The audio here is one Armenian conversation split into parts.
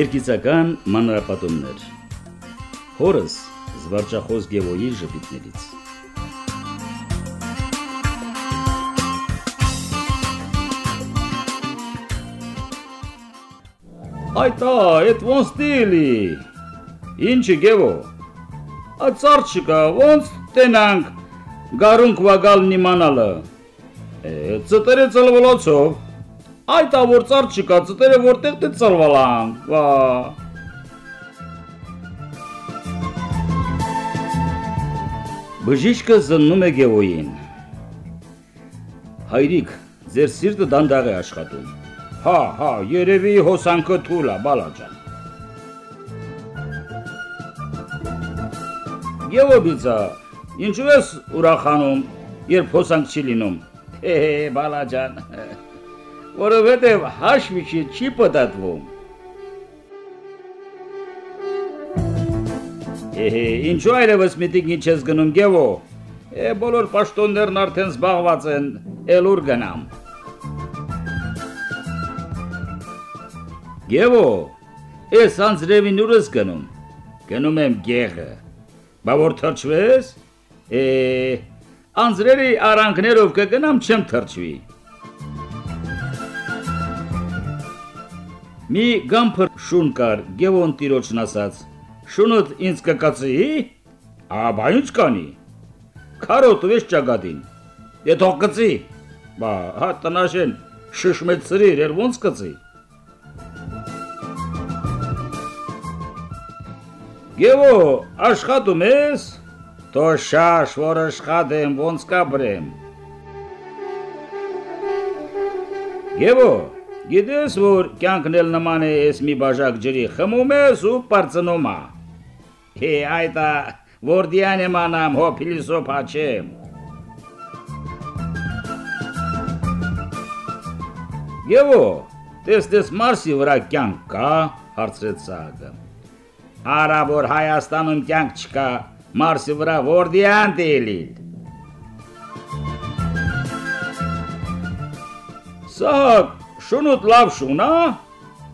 Երկիցական մանրապատումներ Հորս զվարճախոս Գևոյի ժպիտներից Այտա, այդ ոնց դիլի։ Ինչի գևո։ Ացար չկա, ոնց տենանք գարունք վագալն իմանալը։ Է, ծտերը ծլվոլոցով։ Այտա որ ծար չկա, ծտերը որտեղ դե ծլվալան։ Վա։ Բժիշկը զննում է Գևոյին։ Հայրիկ, ձեր սիրտը դանդաղ է աշխատում։ Հա, հա, երևի հոսանքը թույլ է, բալաջան։ Եվոբիցա, ինչու ես ուրախանում, երբ հոսանք չի լինում։ Հե, բալաջան։ Որովհետև հաշվիչի չի պատատվում։ Հե, ինչու այլևս միտիկ ինչ ես գնում գևո։ Է բոլոր պաշտոններն արդեն զբաղված են, ելուր գնամ։ Եվո, ես անձրևին ուրս գնում։ Գնում եմ գեղը։ Բա որ թրջվես։ Է, անձրևի արանքներով կգնամ չեմ թրջվի։ Մի գամփր շուն կար, Գևոն տիրոջն ասաց. Շունոտ ինձ կկացի։ Ա, բա ինչ կանի։ Քարոտ վես ճագադին։ Դե թող կծի։ Բա, հա տնաշեն շշմեցրի, եր ոնց կծի։ Եվո, աշխատում ես։ Թո շաշ, որ աշխատեմ, ոնց կաբրեմ։ Եվո, գիտես, որ կյանքն էլ նման է ես մի բաժակ ջրի, խմում ես ու պարծնում ա։ Հե, այտա, որ դիան եմ անամ, հո փիլիսոփ աչեմ։ Եվո, տես-տես Մարսի վրա կյանք կա, հարցրեց Սահակը։ Արա որ Հայաստանում կյանք չկա, Մարսի վրա որդիան դելիլ։ Սահակ, շունուտ լավ շունա։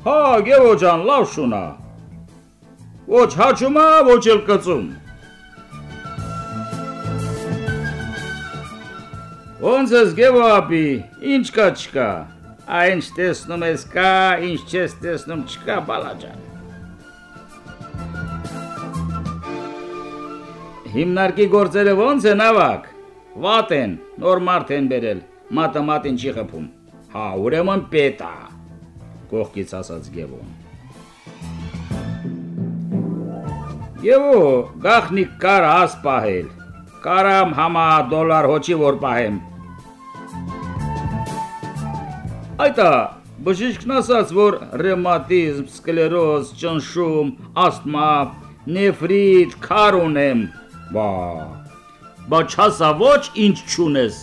Հա, Գևո ջան, լավ շունա։ Ոչ հաճումա, ոչ էլ կծում։ Ոնց ես Գևո ապի, ինչ կա չկա։ Այն տեսնում ես կա, ինչ չես տեսնում չկա, բալաջան։ Հիմնարկի գործերը ո՞նց են ավակ։ Վատ են, նոր մարդ են բերել, մատը մատին չի խփում։ Հա, ուրեմն պետա։ Կողքից ասաց Գևոն։ Եվո, գախնիկ կար աս պահել։ Կարամ համա դոլար հոչի որ պահեմ։ Այտա, բժիշկն ասաց, որ ռևմատիզմ, սկլերոզ, ճնշում, ասթմա, նեֆրիտ, քար ունեմ, Բա, բա չասա ոչ ինչ չունես։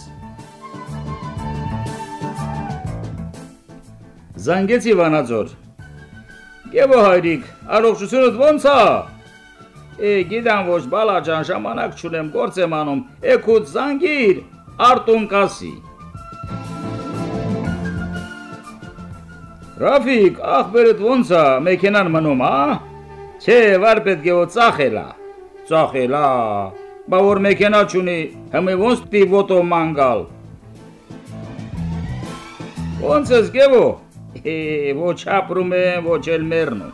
Զանգեցի Վանաձոր։ Եվո հայրիկ, առողջությունդ ո՞նց է։ Է, գիտեմ ոչ բալաջան ժամանակ չունեմ, գործ եմ անում։ Էքուտ զանգիր, արտուն կասի։ Ռաֆիկ, ախբերդ ո՞նց է, մեքենան մնում, հա։ Չէ, վար պետք է ծախելա ծախելա, բա որ մեքենա չունի, հմի ոնց պի ոտո մանգալ։ Ոնց ես գևո, ոչ ապրում եմ, ոչ էլ մերնում։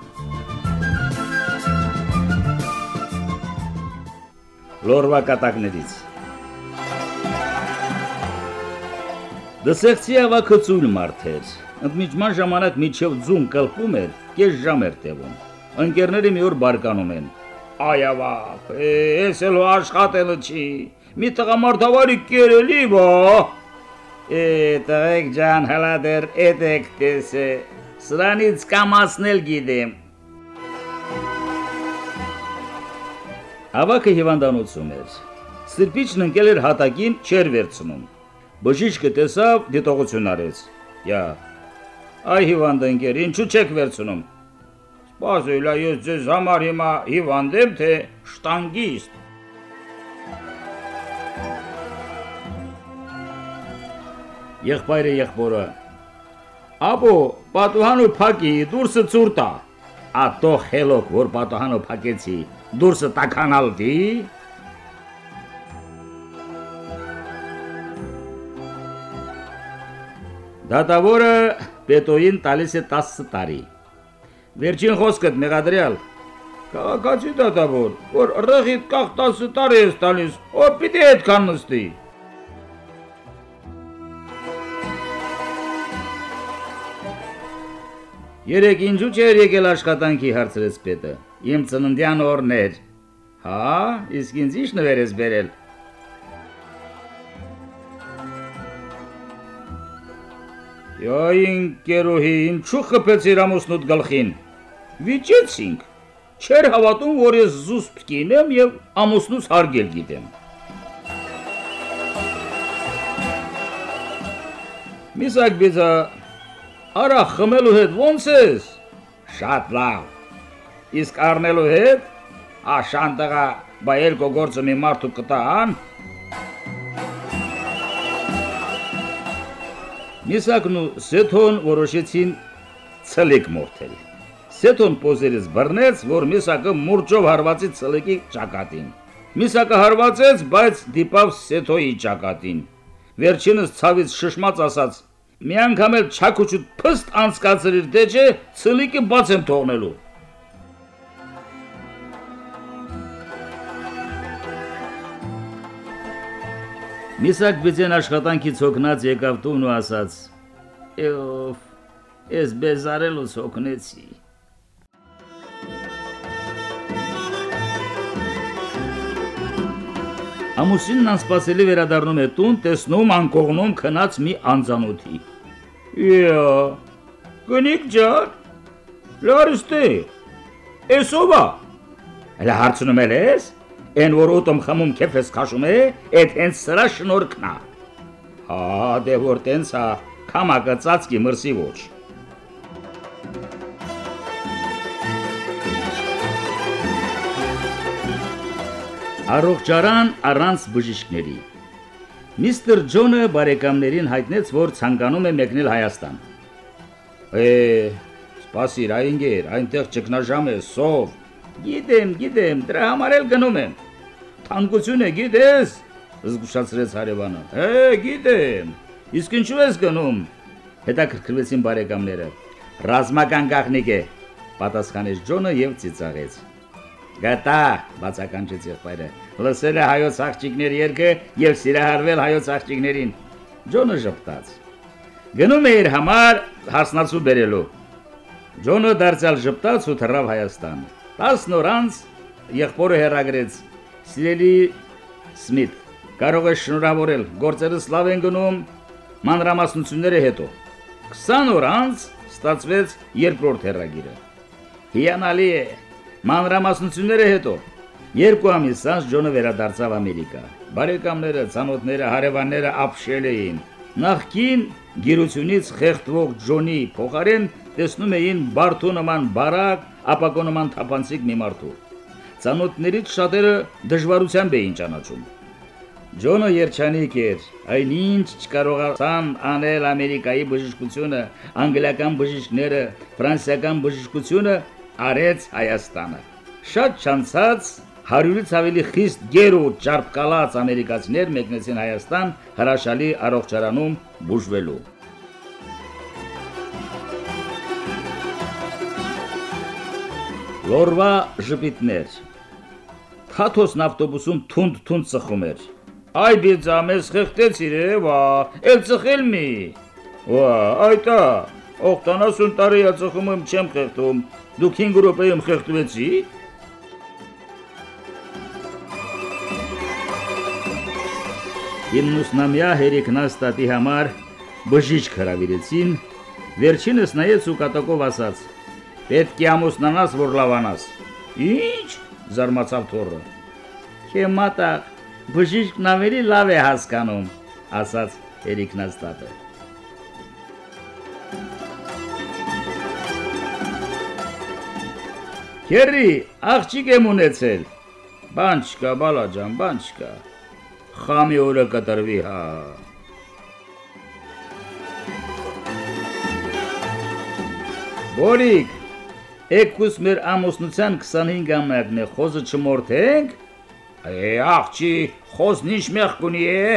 Լորվա կատակներից Դսեղցի ավակը ծույլ մարդ էր, ընդմիջման ժամանակ միջև ձուն կլպում էր, կես ժամ էր տևում։ Ընկերները մի օր բարկանում են, Այավա, ես էլ աշխատելը չի։ Մի տղամարդավարի կերելի բա։ Է, տղեկ ջան, հələ դեռ էդեք տեսե։ Սրանից կամացնել գիտեմ։ Ավակը հիվանդանոցում էր։ Սրբիչն ընկել էր հատակին, չեր վերցնում։ Բժիշկը տեսավ, դիտողություն արեց։ Յա։ Այ հիվանդ ընկեր, ինչու չեք վերցնում։ Բազելա ես ձեզ համար հիմա հիվանդ եմ, թե շտանգիստ։ Եղբայրը եղբորը։ Աբո, պատուհանու փակի, դուրսը ծուրտա։ ատո խելոք որ պատահանով փակեցի դուրսը տականալ դի Դատավորը Պետոին տալիս է 10 տարի։ Վերջին խոսքդ մեղադրյալ։ Քաղաքացի դատավոր, որ ռղիդ կախ 10 տարի ես տալիս, ո՞ր պիտի այդքան նստի։ Երեք ինչու չէր եկել աշխատանքի հարցրեց պետը։ Իմ ծննդյան օրն էր։ Հա, իսկ ինձ ի՞նչ նվեր ես բերել։ යայն կերոհի, ինչու խփեցիր ամուսնուդ գլխին։ Վիճեցինք։ Չեր հավատում, որ ես զուսպ կինեմ եւ ամուսնուս հարգել գիտեմ։ Միսակ բիզա արա խմելու հետ ո՞նց ես։ Շատ լավ։ Իսկ առնելու հետ աշանտղա բայել գորցը մի մարդու կտան Միսակն ու Սեթոն որոշեցին ցլիկ մորթել։ Սեթոն պոզերից բռնեց, որ Միսակը մուրճով հարվածի ցլիկի ճակատին։ Միսակը հարվածեց, բայց դիպավ Սեթոյի ճակատին։ Վերջինս ցավից շշմած ասաց. «Մի անգամ էլ չակուչուտ փստ անցկացրիր, դե չէ, ցլիկը բաց եմ թողնելու»։ Միսակ բիծեն աշխատանքից հոգնած եկավ տուն ու ասաց. «Եվ ես բեզարելուց հոգնեցի»։ Ամուսինն անսպասելի վերադառնում է տուն, տեսնում անկողնում քնած մի անծանոթի։ «Յա, գնիկ ջան, լարստե, էսովա»։ Հələ հարցնում ես։ Են որ ուտում խմում քեֆս քաշում է, այդ հենց սրա շնորհքն է։ Հա, դե որ տենց է, կամակը ծածկի մրսի ոչ։ Առողջարան առանց բժիշկների։ Միստր Ջոնը բարեկամներին հայտնեց, որ ցանկանում է մեկնել Հայաստան։ Է, սպասիր, այնգեր, այնտեղ ճգնաժամ է, սով, Գիտեմ, գիտեմ, դրա համար էլ գնում եմ։ Թանկություն է, գիտես, զգուշացրեց հարևանը։ Հե, գիտեմ։ Իսկ ինչու ես գնում։ Հետաքրքրվեցին բարեկամները։ Ռազմական գաղտնիք է, պատասխանեց Ջոնը եւ ծիծաղեց։ Գտա, բացականչեց եղբայրը։ Լսել է հայոց աղջիկների երգը եւ սիրահարվել հայոց աղջիկներին։ Ջոնը ժպտաց։ Գնում է իր համար հասնացու բերելու։ Ջոնը դարձյալ ժպտաց ու թռավ Հայաստան։ 10 օր անց եղբորը հերագրեց. Սիրելի Սմիթ, կարող ես շնորհավորել, գործերս լավ են գնում, մանրամասնությունները հետո։ 20 օր անց ստացվեց երկրորդ հերագիրը։ Հիանալի է, մանրամասնությունները հետո։ Երկու ամիս անց Ջոնը վերադարձավ Ամերիկա։ Բարեկամները, ցանոթները, հարևանները ապշել էին։ Նախքին գիրությունից խեղդվող Ջոնի փոխարեն տեսնում էին բարթու նման բարակ ապակոնման թափանցիկ մի մարդու։ Ցանոթներից շատերը դժվարությամբ էին ճանաչում։ Ջոնը երջանիկ էր, այնինչ չկարողացան անել Ամերիկայի բժշկությունը, անգլիական բժիշկները, ֆրանսիական բժշկությունը արեց Հայաստանը։ Շատ չանցած հարյուրից ավելի խիստ գեր ու ճարպկալած ամերիկացիներ մեկնեցին Հայաստան հրաշալի առողջարանում բուժվելու։ Լորվա ժպիտներ։ Թաթոսն ավտոբուսում թունդ-թունդ ծխում էր։ Այ բիծա մեզ խեղտեցիր է, վա, էլ ծխել մի։ Վա, այտա, օգտանասուն տարի է ծխում եմ չեմ խեղտում։ Դուք 5 րոպեում խեղտվեցի։ Իննուսնամյա հերիքնաստատի համար բժիշկ հրավիրեցին, վերջինս նայեց ու կատակով ասաց. Պետք է ամուսնանաս, որ լավանաս։ Ինչ? զարմացավ թորը։ Քեմատա բժիշկն ավելի լավ է հասկանում, ասաց Էրիկնաստատը։ Քերի, աղջիկ եմ ունեցել։ Բան չկա, բալաջան, բան չկա։ Խամի օրը կտրվի, հա։ Բորիկ, Էկուս մեր ամուսնության 25-ամյակն է, խոզը չմորթենք։ Է, աղջի, խոզն ինչ մեղք ունի է։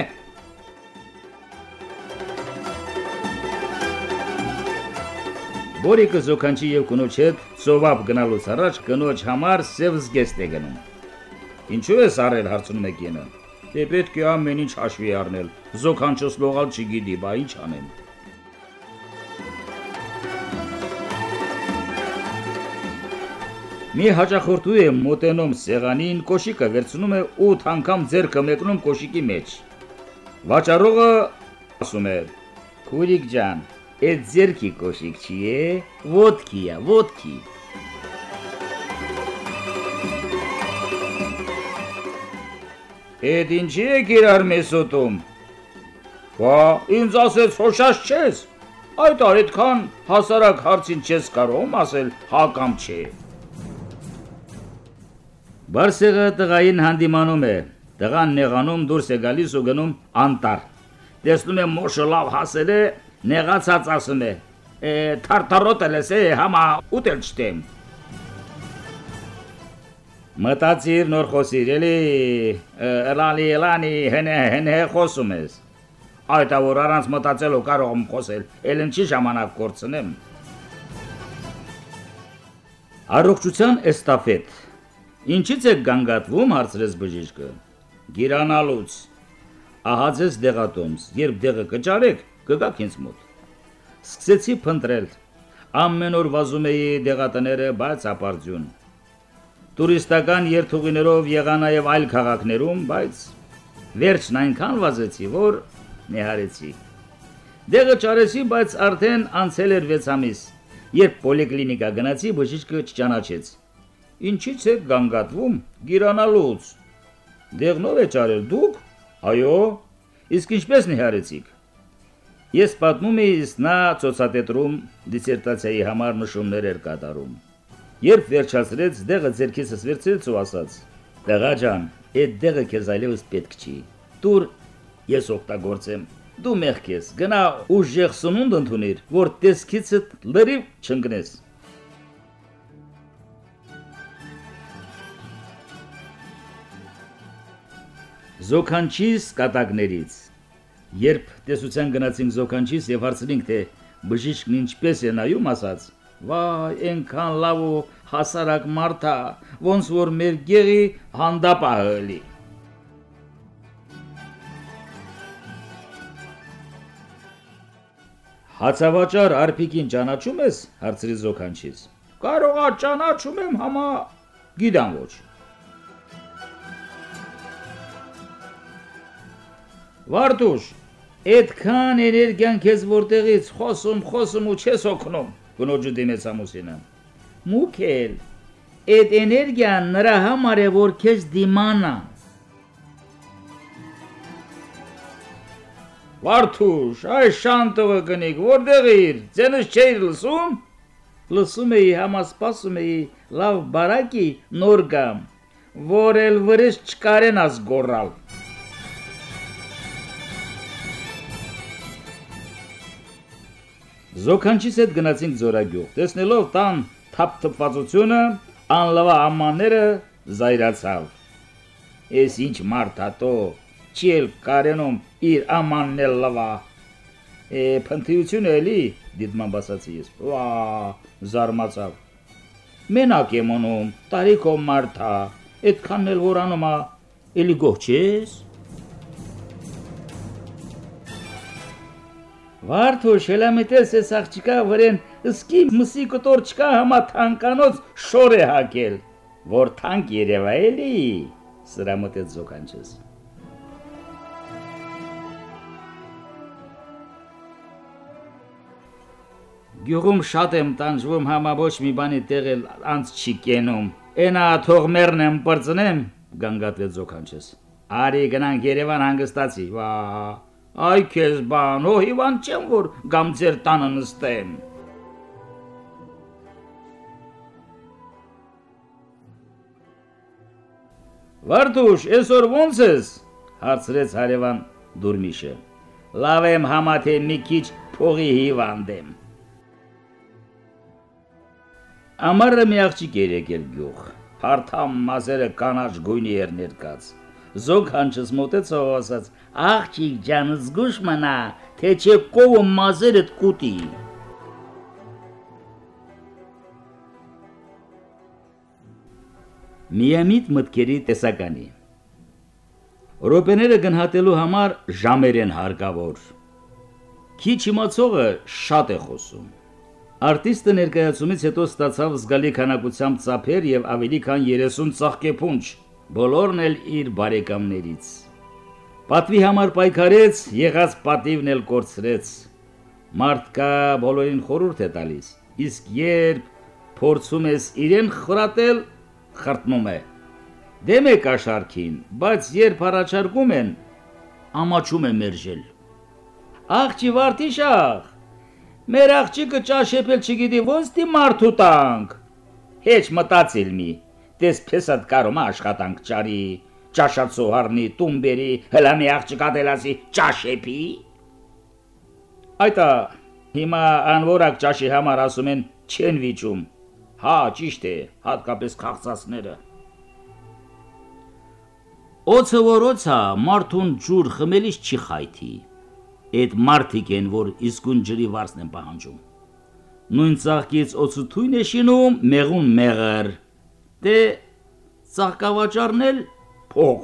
Բորիկը զոքանչի եւ կնոջ հետ ծովապ գնալուց առաջ կնոջ համար սև զգեստ է գնում։ Ինչու ես արել հարցնում է կինը։ Դե պետք է ամեն ինչ հաշվի առնել։ Զոքանչոս լողալ չգիտի, բա ինչ անեմ։ Մի հաճախորդու է մոտենում սեղանին, կոշիկը վերցնում է 8 անգամ ձեռքը մեկնում կոշիկի մեջ։ Վաճառողը ասում է. «Քուրիկ ջան, այդ ձերքի կոշիկ չի է, ոդկի է, ոդկի»։ Էդ ինչի է իրար մեզ ուտում։ Բա, ինձ ասեց հոշաշ չես։ Այդ այդքան հասարակ հարցին չես կարող ասել հա կամ չէ։ Բարսեղը տղային հանդիմանում է։ Տղան նեղանում դուրս է գալիս ու գնում անտար։ Տեսնում է մոշը լավ հասել է, նեղացած ասում է. «Թարթարոտ ես է, համա ուտել չտեմ»։ Մտածիր նոր խոսիր, էլի լալի լանի հենե հենե խոսում ես։ Այդ որ առանց մտածելու կարող եմ խոսել, ել ինչի ժամանակ կորցնեմ։ Առողջության էստաֆետ։ Ինչից է գանգատվում հարցրեց բժիշկը։ Գիրանալուց։ Ահա ձեզ դեղատոմս, երբ դեղը կճարեք, կգաք ինձ մոտ։ Սկսեցի փնտրել։ Ամեն օր վազում էի դեղատները, բայց ապարդյուն։ Տուրիստական երթուղիներով եղա նաև այլ քաղաքներում, բայց վերջն այնքան վազեցի, որ նեհարեցի։ Դեղը ճարեցի, բայց արդեն անցել էր 6 ամիս։ Երբ պոլիկլինիկա գնացի, բժիշկը չճանաչեց։ Ինչից է գանգատվում գիրանալուց։ Դեղնով է ճարել դուք Այո, իսկ ինչպես նիհարեցիք։ Ես պատմում էի, նա ծոցատետրում դիսերտացիայի համար նշումներ էր կատարում։ Երբ վերջացրեց, դեղը ձերքիցս վերցրեց ու ասաց. «Տղա ջան, այդ դեղը քեզ այլևս պետք չի։ Դուր ես օգտագործեմ։ Դու մեղք ես։ Գնա ուժեղ սնունդ ընդունիր, որ տեսքիցդ լրիվ չընկնես»։ Զոքանչիս կատակներից Երբ տեսության գնացինք Զոքանչիս եւ հարցրինք թե բժիշկն ինչպես է նայում, ասաց. «Վայ, այնքան լավ ու հասարակ մարդ է, ոնց որ մեր գեղի հանդապ ահելի»։ Հացավաճար արփիկին ճանաչում ես, հարցրի Զոքանչիս։ Կարողա ճանաչում եմ համա, գիտեմ ոչ։ Վարդուշ, այդքան էներգիան քեզ որտեղից խոսում, խոսում ու չես օգնում, գնոջը դիմեց ամուսինը։ Մուքել, այդ էներգիան նրա համար է, որ քեզ դիմանա։ Վարդուշ, այ շանտովը կնիկ, որտեղ իր, ձենս չէիր լսում։ Լսում էի, համասպասում էի, լավ բարակի նոր գամ, որ էլ վրես չկարեն աս գորալ։ Զոքանչից հետ գնացինք Զորագյուղ։ Տեսնելով տան թափթփվածությունը, անլվա ամանները զայրացավ։ Էս ինչ մարդ հատո, չի էլ կարենում իր ամանն էլ լվա։ Է փնթիությունը էլի, դիտման բասացի ես։ Վա, զարմացավ։ Մենակ եմ ունում, տարիքով մարդ հա, այդքանն էլ որ անում հա, էլի գող չես։ Վարդո շելամետես էս աղջիկա վրեն սկի մսի կտոր չկա համա թանկանոց շոր է հակել, որ թանկ երևա էլի, սրամտեց զոկանչես։ Գյուղում շատ եմ տանջվում համա ոչ մի բանի տեղել անց չի կենում։ Էնա թող մերն եմ պրծնեմ, գանգատվեց զոկանչես։ Արի գնանք Երևան հանգստացի։ Վա Այ քեզ բան, ո հիվան չեմ որ գամ ձեր տանը նստեմ։ Վարդուշ, այսօր ո՞նց ես։ հարցրեց հարևան Դուրմիշը։ Լավ եմ համաթե մի քիչ փողի հիվանդ եմ։ Ամառը մի աղջիկ էր եկել գյուղ։ Հարթամ մազերը կանաչ գույնի էր ներկած։ Զոգ հանճս մոտեցավ ասաց. «Աղջիկ ջան, զգուշ մնա, թե չէ կովը մազերդ կուտի»։ Միամիտ մտքերի տեսականի Ռոպեները գնահատելու համար ժամեր են հարկավոր։ Քիչ իմացողը շատ է խոսում։ Արտիստը ներկայացումից հետո ստացավ զգալի քանակությամբ ծափեր եւ ավելի քան 30 ծաղկեփունջ, բոլորն էլ իր բարեկամներից։ Պատվի համար պայքարեց, եղած պատիվն էլ կորցրեց։ Մարդկա բոլորին խորուրդ է տալիս, իսկ երբ փորձում ես իրեն խրատել, խրտնում է։ Դեմ է կաշարքին, բայց երբ առաջարկում են, ամաչում է մերժել։ Աղջի վարտիշախ, մեր աղջիկը ճաշեպել չգիտի ոնց դի մարդու տանք։ Հեչ մտածիլ մի, դες փեսատ կարում աշխատանք ճարի, ճաշացու հարնի, տումբերի, հլա մի աղջիկա դելասի ճաշեպի։ Այտա հիմա անորակ ճաշի համար ասում են չեն վիճում Հա, ճիշտ է, հատկապես քաղցածները։ Օծը որոցա մարդուն ջուր խմելիս չի խայթի։ Այդ մարդիկ են, որ իսկուն ջրի վարձն են պահանջում։ Նույն ծաղկից օծը թույն է շինում, մեղուն մեղր։ Դե ծաղկավաճառն էլ փող։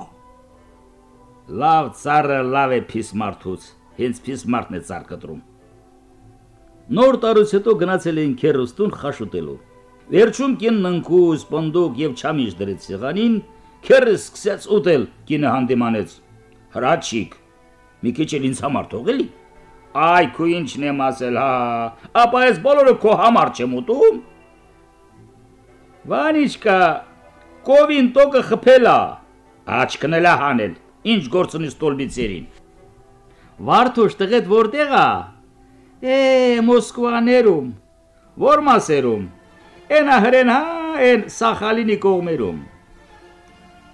Լավ ծառը լավ է փիս մարդուց, հենց փիս մարդն է ծառ կտրում։ Նոր տարուց հետո գնացել էին քերոստուն խաշուտելու։ Վերջում կինն ընկուս, պնդուկ եւ չամիջ դրեց սեղանին, քերը սկսեց ուտել, կինը հանդիմանեց։ Հրաչիկ, մի քիչ էլ ինձ համար թողելի։ Այ քու ինչն եմ ասել, հա, ապա ես բոլորը քո համար չեմ ուտում։ Վանիչկա, կովին տոկը խփելա, աչքն էլա հանել, ինչ գործունի ստոլբիցերին։ Վարդուշ տղետ որտեղ է։ Է, Մոսկվաներում։ Որ մասերում։ Էնա հրեն հա, են Սախալինի կողմերում։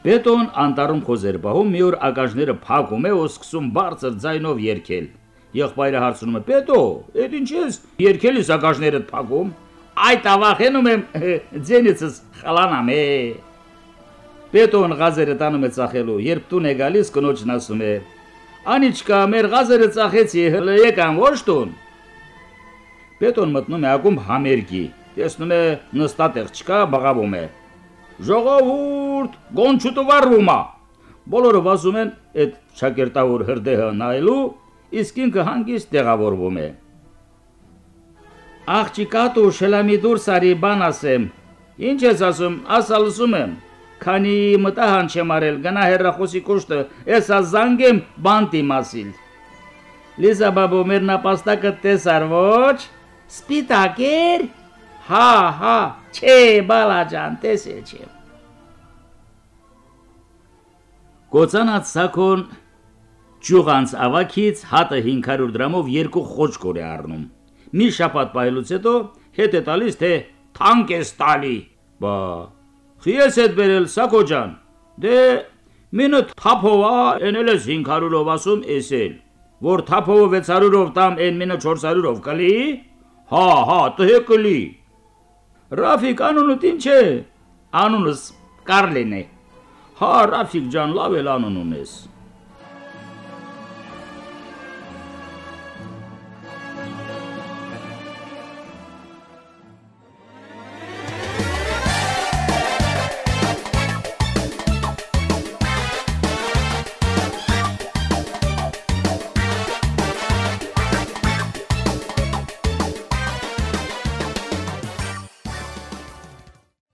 Պետոն անտարում խոզեր բահում մի օր ակաժները փակում է ու սկսում բարձր ձայնով երգել։ Եղբայրը հարցնում է. «Պետո, այդ ինչ ես երգելիս ակաժներդ փակում»։ Այդ ավախենում եմ ձենիցս խալանամ է։ Պետոն գազերը տանում է ծախելու, երբ տուն է գալիս կնոջն ասում է. «Անիչկա, մեր գազերը ծախեցի, հələ եկան ոչ տուն»։ Պետոն մտնում է ակում համերգի, տեսնում է նստատեղ չկա, բղավում է։ Ժողովուրդ, գոնչուտը վառվում է։ Բոլորը վազում են այդ շակերտավոր հրդեհը նայելու, իսկ ինքը հանգիստ տեղավորվում է։ Աղջիկատու շլամի դուրս արի բան ասեմ։ Ինչ ես ասում, ասա լսում եմ։ Քանի մտահան չեմ արել, գնա հերրախոսի կուշտը, էսա զանգեմ բանտի մասիլ։ Լիզա բաբո մեր նապաստակը տեսար ոչ։ Սպիտակեր Հա, հա, չէ, բալաջան, տեսել չեմ։ Կոծանած սակոն ճյուղանց ավակից հատը 500 դրամով երկու խոճկոր է առնում։ Մի շաբաթ բայելուց հետո հետ է տալիս թե թանկ ես տալի։ Բա, խիես հետ բերել սակոջան։ Դե մինը թափովա էնել ես 500-ով ասում էսել։ Որ թափովը 600-ով տամ են մինը 400-ով կլի։ Հա, հա, տհե կլի։ Ռաֆիկ անունդ ինչ է։ Անունս Կարլին է։ Հա, Ռաֆիկ ջան, լավ էլ անուն ունես։